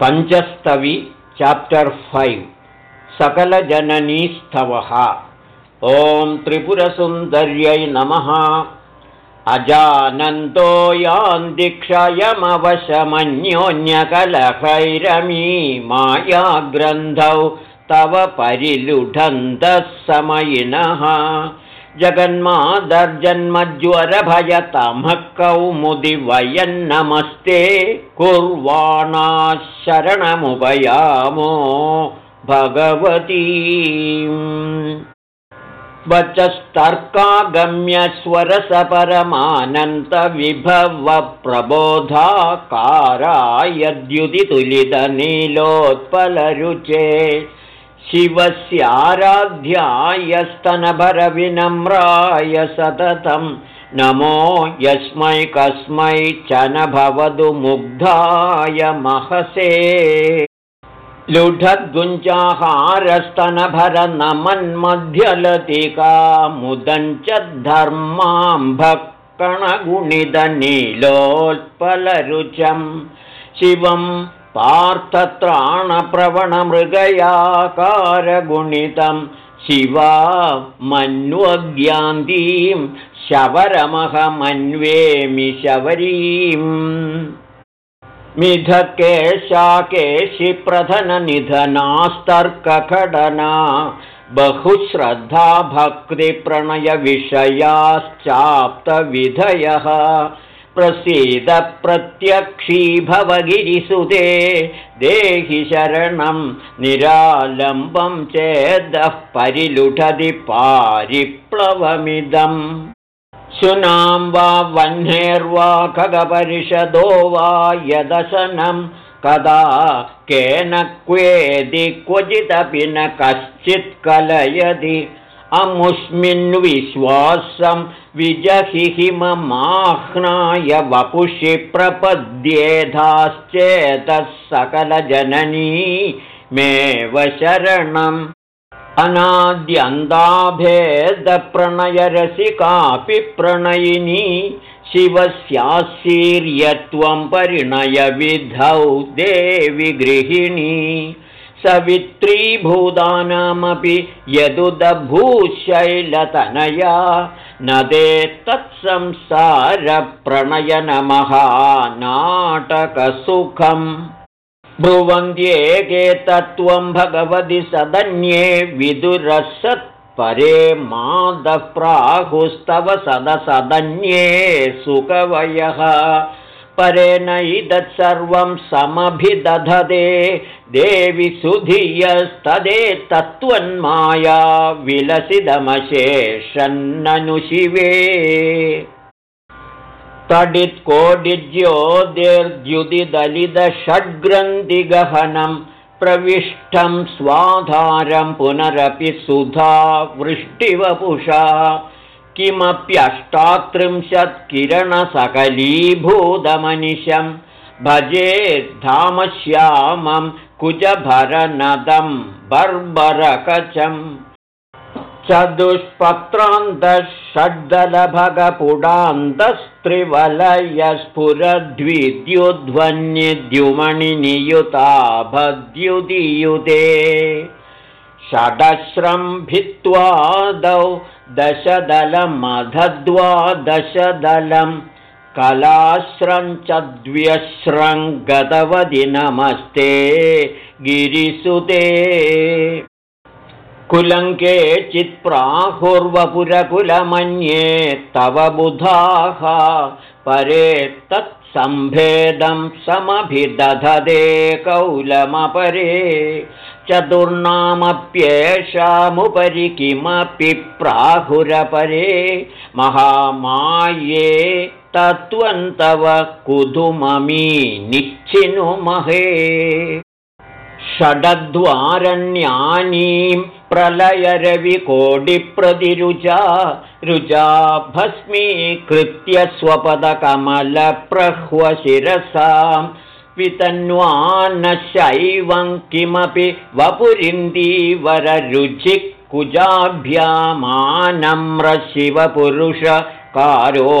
पञ्चस्तवि chapter five सकलजननीस्तवः ॐ त्रिपुरसुन्दर्यै नमः. अजानन्तो यान्दिक्षयमवशमन्योन्यकलहैरमी मायाग्रन्थौ तव परिलुढन्तः समयिनः जगन्मादर्जन्मज्वरभयतमः कौमुदिवयन्नमस्ते कुर्वाणाः शरणमुपयामो भगवती वचस्तर्कागम्यस्वरसपरमानन्तविभवप्रबोधाकारा यद्युदितुलितनीलोत्पलरुचे शिवस्याराध्यायस्तनभरविनम्राय सततं नमो यस्मै कस्मै च न भवतु मुग्धाय महसे। लुढद्गुञ्जाहारस्तनभरनमन्मध्यलतिका मुदञ्च धर्माम्भक्कणगुणितनीलोत्पलरुचं शिवम् पार्थत्राणप्रवणमृगयाकारगुणितं शिवा मन्वज्ञान्तीं शबरमहमन्वेमि शबरीम् मिथकेशाकेशिप्रधननिधनास्तर्कखडना बहुश्रद्धा भक्तिप्रणयविषयाश्चाप्तविधयः प्रसीदप्रत्यक्षी भवगिरिसुते देहि शरणं निरालम्बं चेदः परिलुठति पारिप्लवमिदम्। शुनां वा वह्नेर्वा खगपरिषदो वा यदशनं कदा केन क्वेदि क्वचिदपि न कश्चित् कलयति अमुष्मिन्विश्वासं विजहिहिममाह्नाय वपुषि प्रपद्येधाश्चेतः सकलजननी मेव शरणम्। अनाद्यन्ताभेदप्रणयरसिकापि प्रणयिनी शिवस्याशीर्यत्वं परिणयविधौ देवि गृहिणी सवित्रीभूतानामपि यदुदभूशैलतनया न ते तत्संसारप्रणयनमहानाटकसुखम्। भ्रुवन्त्येके तत्त्वं भगवति सदन्ये विदुरसत्परे मादः प्राहुस्तव सदसदन्ये सुकवयः परेणैतत्सर्वं समभिदधते देवि सुधियस्तदे तत्त्वन्माया विलसितमशेषन्ननु शिवे तडित्कोडिज्योतिर्द्युदिदलितषड्ग्रन्थिगहनं प्रविष्टं स्वाधारं पुनरपि सुधा वृष्टिवपुषा किमप्यष्टात्रिंशत् किरणसकलीभूतमनिशं भजेद्धामश्यामं कुजभरनदं बर्बरकचम् चतुष्पत्रान्तषड्दलभगपुडान्तस्त्रिवलयस्फुरद्विद्युध्वन्यद्युमणिनियुता षडश्रं भित्त्वादौ दशदलमधद्वादशदलं कलाश्रं द्व्यश्रं गतवदि नमस्ते गिरिसुते। कुलङ्के चित्प्राहुर्वपुरकुलमन्ये तव बुधाः परे तत्सम्भेदं समभिदधदे कौलमपरे। चतुर्णामप्येषामुपरि किमपि प्राहुरपरे। महामाये तत्त्वन्तव कुधुममी निश्चिनुमहे षडद्वारण्यानीं प्रलयरविकोटिप्रतिरुचा रुजा भस्मीकृत्य स्वपदकमलप्रह्वशिरसां वितन्वान्न शैवं किमपि वपुरिन्दीवररुचिकुजाभ्यामानम्रशिवपुरुषकारो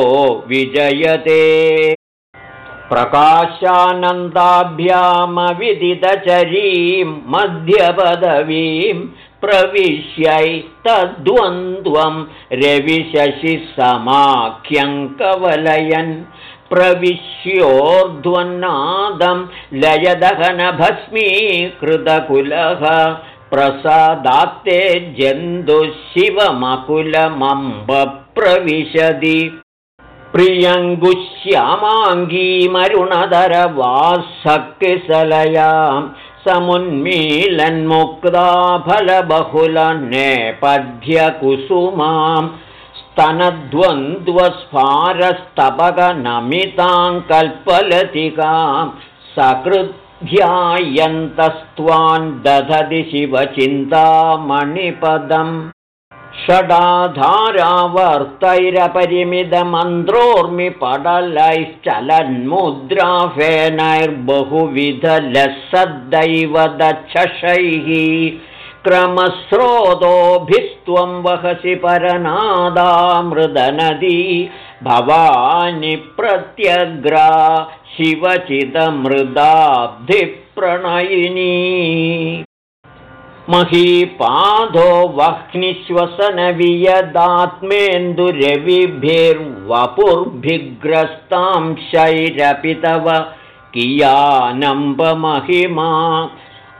विजयते प्रकाशानन्दाभ्यामविदितचरीं मध्यपदवीं प्रविश्यै तद्वन्द्वं रविशशिसमाख्यङ्कवलयन् प्रविश्योर्ध्वन्नादं लयदहनभस्मीकृतकुलः प्रसादात्ते जन्तुशिवमकुलमम्ब प्रविशति प्रियङ्गुश्यामाङ्गीमरुणधरवासकिसलयां समुन्मीलन्मुक्ता फलबहुलनेपथ्यकुसुमां स्तनद्वन्द्वस्फारस्तपकनमितां कल्पलतिकां सकृध्यायन्तस्त्वान् दधति शिवचिन्तामणिपदम् षडाधारावर्तैरपरिमितमन्त्रोर्मि पडलैश्चलन्मुद्राफेनैर्बहुविधलसद्दैव दच्छशैः क्रमस्रोतोभिस्त्वं वहसि परनादामृदनदी। भवानि प्रत्यग्रा शिवचिदमृदाब्धिप्रणयिनी महीपाधो वह्निश्वसनवियदात्मेन्दुरविभिर्वपुर्भिग्रस्तां शैरपि तव कियानम्बमहिमा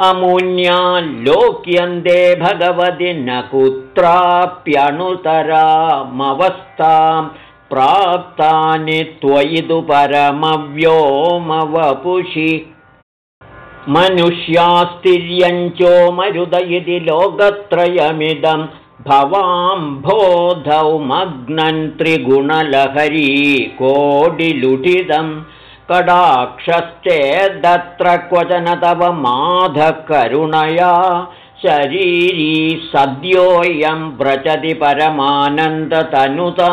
अमुन्याल्लोक्यन्ते भगवति न कुत्राप्यणुतरामवस्थां प्राप्तानि त्वयि तु परमव्योमवपुषि मनुष्यास्तिर्यञ्चो मरुद इति लोकत्रयमिदं भवाम्भोधौ मग्नन् त्रिगुणलहरी कोडिलुठितं कडाक्षश्चेदत्र क्वचन तव माधकरुणया शरीरी सद्योऽयं व्रजति परमानन्दतनुता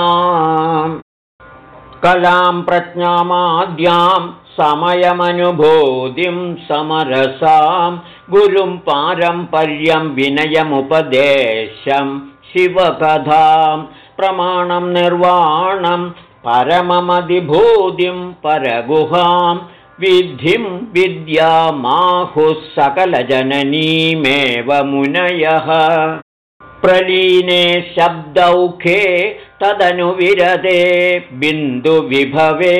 कलां प्रज्ञामाद्यां समयमनुभूतिं समरसां गुरुं पारम्पर्यं विनयमुपदेशं शिवकथां प्रमाणं निर्वाणं परममधिभूतिं परगुहां विद्धिं विद्यामाहुः सकलजननीमेव मुनयः। प्रलीने शब्दौखे तदनुविरते बिन्दुविभवे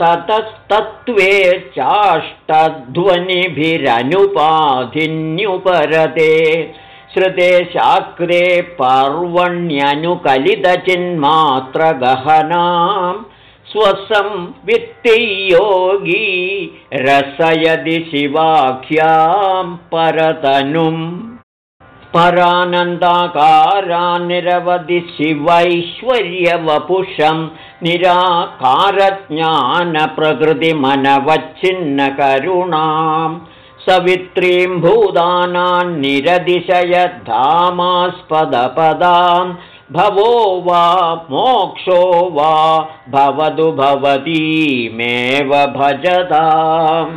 ततस्तत्त्वे चाष्टध्वनिभिरनुपाधिन्युपरते। श्रुते शाक्रे पर्वण्यनुकलितचिन्मात्रगहनां स्वसं वित्तियोगी रसयदि शिवाख्यां परतनुम् परानन्दाकारान्निरवधि शिवैश्वर्यवपुषं निराकारज्ञानप्रकृतिमनवच्छिन्नकरुणां सवित्रीं भूतानान्निरदिशयधामास्पदपदां भवो वा मोक्षो वा भवतु भवतीमेव भजताम्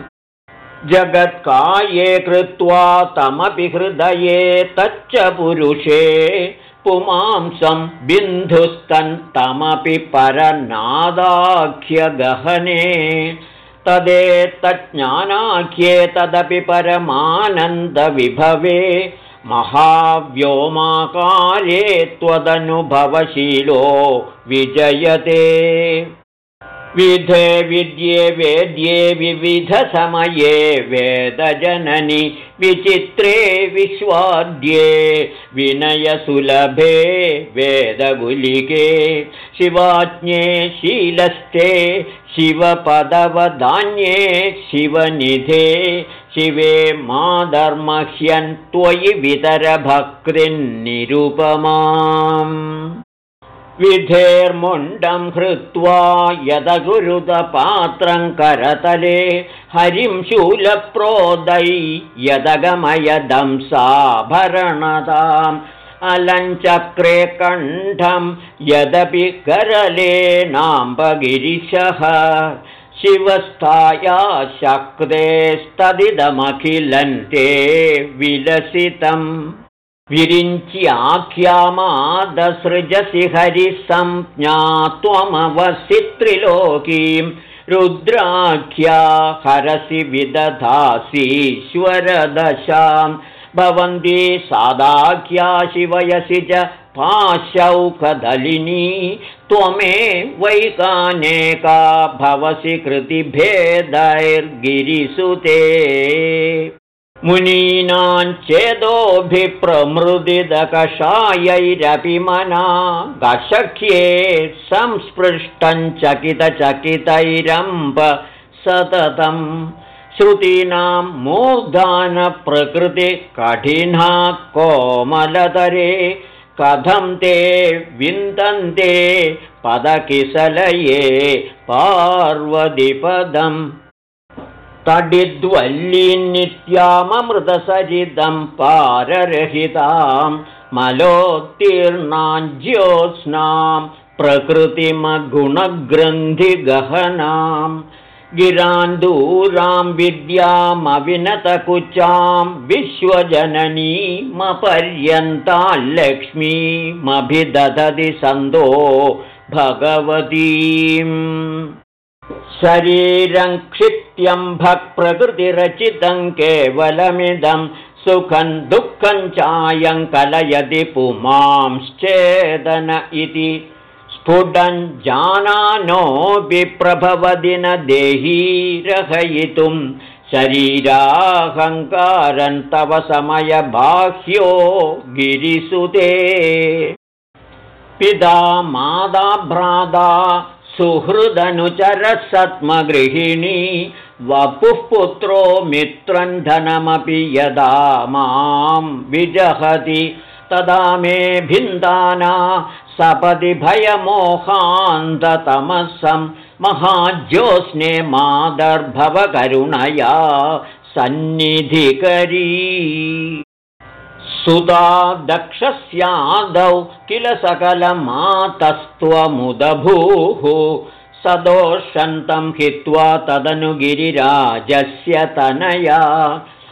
जगत्काये कृत्वा तमपि हृदये तच्च पुरुषे पुमांसं बिन्धुस्तन्तमपि परनादाख्यगहने। तदेतज्ज्ञानाख्ये तदपि परमानन्दविभवे। महाव्योमाकारे त्वदनुभवशीलो विजयते विधे विद्ये वेद्ये विविधसमये वेदजननि विचित्रे विश्वाद्ये विनयसुलभे वेदगुलिके शिवाज्ञे शीलस्ते शिवपदवधान्ये शिवनिधे शिवे माधर्मह्यन् त्वयि वितरभक्तिन्निरुपमाम् विधेर्मुण्डं हृत्वा यदगुरुतपात्रं करतले। हरिं शूलप्रोदै यदगमयदंसाभरणताम् अलञ्चक्रे कण्ठं यदपि करलेनाम्बगिरिशः शिवस्थाया शक्तेस्तदिदमखिलन्ते विलसितम् विरिञ्च्याख्यामादसृजसि हरिसंज्ञा त्वमवसि त्रिलोकीं रुद्राख्या हरसि विदधासीश्वरदशां। भवन्ति सादाख्या शिवयसि च पाशौखदलिनी त्वमे वैकानेका भवसि कृतिभेदैर्गिरिसुते मुनीनाञ्चेदोऽभिप्रमृदितकषायैरपि मना गशक्ये संस्पृष्टञ्चकितचकितैरम्ब सततम् श्रुतीनां मूर्धानप्रकृतिकठिना कोमलतरे कथं ते विन्दन्ते पदकिसलये पार्वदिपदम् तडिद्वल्लीनित्याममृतसरितं पाररहितां मलोत्तीर्णाञ्ज्योत्स्नां प्रकृतिमगुणग्रन्थिगहनां गिरान्दूरां विद्यामविनतकुचां विश्वजननीमपर्यन्ताल्लक्ष्मीमभिदधति सन्दो भगवतीम्। शरीरं क्षित्यम्भक्प्रकृतिरचितं केवलमिदं सुखं दुःखं चायं कलयति पुमांश्चेदन इति। स्फुटं जानानोऽपि प्रभवदि न देहीरहयितुं शरीराहङ्कारं तव समयबाह्यो गिरिसुते। पिता मादा भ्राता सुहृदनुचरसत्मगृहिणी वपुः पुत्रो मित्रं धनमपि यदा मां विजहति तदा मे भिन्दाना सपदि भयमोहान्ततमसं। महाज्योत्स्ने मादर्भवकरुणया सन्निधिकरी सुधा दक्षस्यादौ किल सकलमातस्त्वमुदभूः। सदोषन्तं हित्वा तदनुगिरिराजस्य तनया।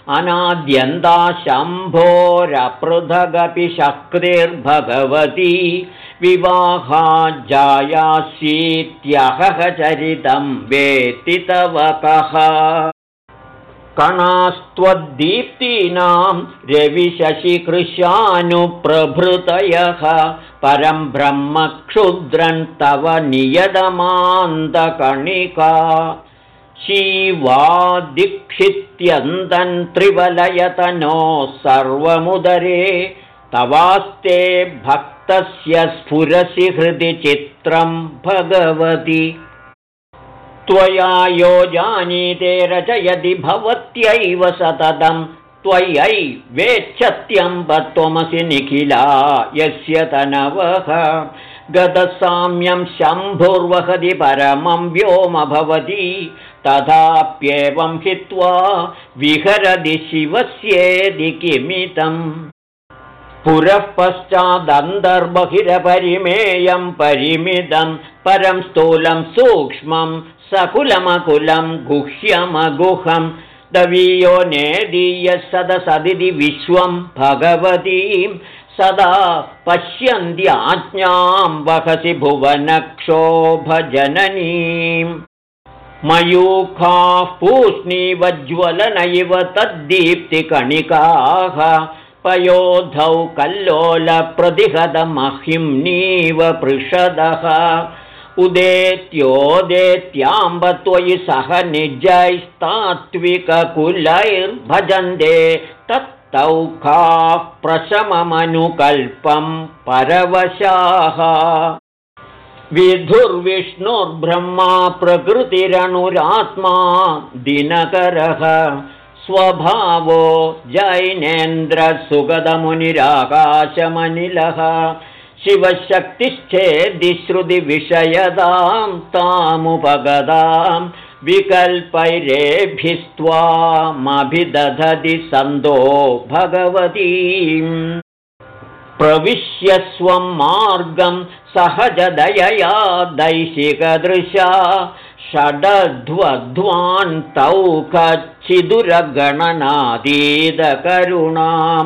अनाद्यन्ता शम्भोरपृथगपि शक्तिर्भगवती। विवाहा जायासीत्यहः चरितं वेत्ति तव कः कणास्त्वद्दीप्तीनां रविशशिकृशानुप्रभृतयः परं ब्रह्मक्षुद्रं तव नियतमान्तकणिका त्रिवलयतनोः सर्वमुदरे तवास्ते भक्तस्य स्फुरसि हृदि चित्रं भगवति त्वया यो जानीते रचयति भवत्यैव सततं त्वयै वेच्छत्यम्ब त्वमसि निखिला यस्य तनवः। गतसाम्यं शम्भुर्वहति परमं व्योम भवति। तथाप्येवं हित्वा विहरदि शिवस्येदि किमितम्। पुरः पश्चादन्तर्बहिरपरिमेयं परिमितं। परं स्थूलं सूक्ष्मं सकुलमकुलं गुह्यमगुहं दवीयो नेदीयः सदसदिति विश्वं भगवतीं सदा पश्यन्त्याज्ञां वहसि भुवनक्षोभजननीम्। मयूखाः पूष्णीवज्ज्वलन इव तद्दीप्तिकणिकाः। पयोधौ कल्लोलप्रतिहतमहिम्नीव पृषदः उदेत्योदेत्याम्ब त्वयि सह निजैस्तात्विककुलैर्भजन्ते तत्तौखाः प्रशममनुकल्पं परवशाः। विधुर्विष्णुर्ब्रह्मा प्रकृतिरनुरात्मा दिनकरः। स्वभावो जैनेन्द्रसुगदमुनिराकाशमनिलः शिवशक्तिश्चेदिश्रुतिविषयदां तामुपगदां विकल्पैरेभिस्त्वामभिदधति सन्दो भगवतीम् प्रविश्य स्वं मार्गं सहजदयया दैशिकदृशा षडध्वध्वान्तौकच्छिदुरगणनादीदकरुणां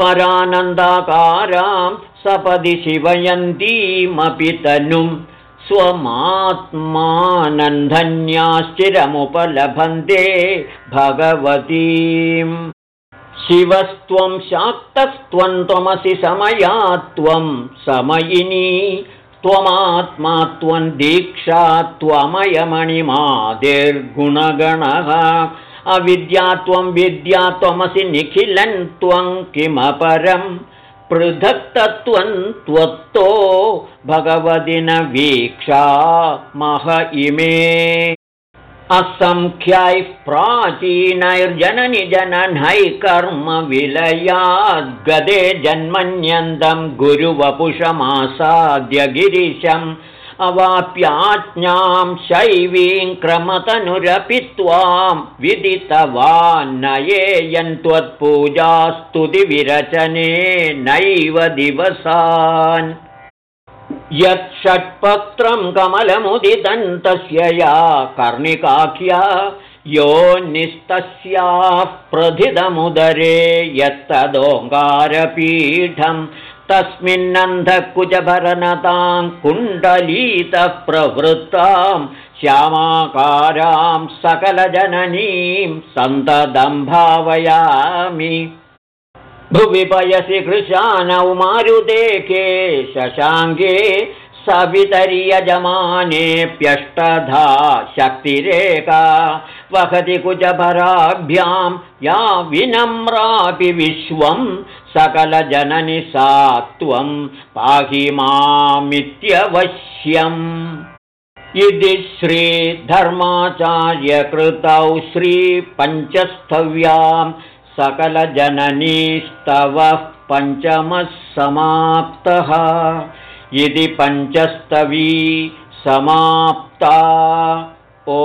परानन्दाकारां सपदि शिवयन्तीमपि तनुं स्वमात्मानन्धन्याश्चिरमुपलभन्ते भगवतीम्। शिवस्त्वं शाक्तस्त्वं त्वमसि समया त्वं समयिनी त्वमात्मा त्वं दीक्षा त्वमयमणिमादिर्गुणगणः अविद्या त्वं विद्या त्वमसि निखिलं त्वं किमपरं? पृथक्तत्वं त्वत्तो भगवदि न वीक्षा मह इमे। असङ्ख्याैः प्राचीनैर्जननि जननैः कर्म गुरुवपुषमासाद्य गिरिशम् अवाप्याज्ञां शैवीं क्रमतनुरपि त्वां विदितवान्नये यन्त्वत्पूजास्तुतिविरचने नैव दिवसान्। यत् षट्पत्रं कमलमुदिदन्तस्य या कर्णिकाख्या यो प्रथितमुदरे यत्तदोङ्कारपीठं तस्मिन्नन्धकुजभरनतां कुण्डलीतः प्रवृत्तां श्यामाकारां सकलजननीं सन्तदं भावयामि। भुवि पयसि कृशानौ मारुदेके शशाङ्गे सवितर्यजमानेऽप्यष्टधा शक्तिरेका वहति कुजभराभ्यां या विनम्रापि विश्वं सकलजननि सा त्वं पाहि मामित्यवश्यम्। इति श्रीधर्माचार्यकृतौ श्रीपञ्चस्थव्याम् सकलजननीस्तवः पञ्चमः समाप्तः। यदि पञ्चस्तवी समाप्ता। ओ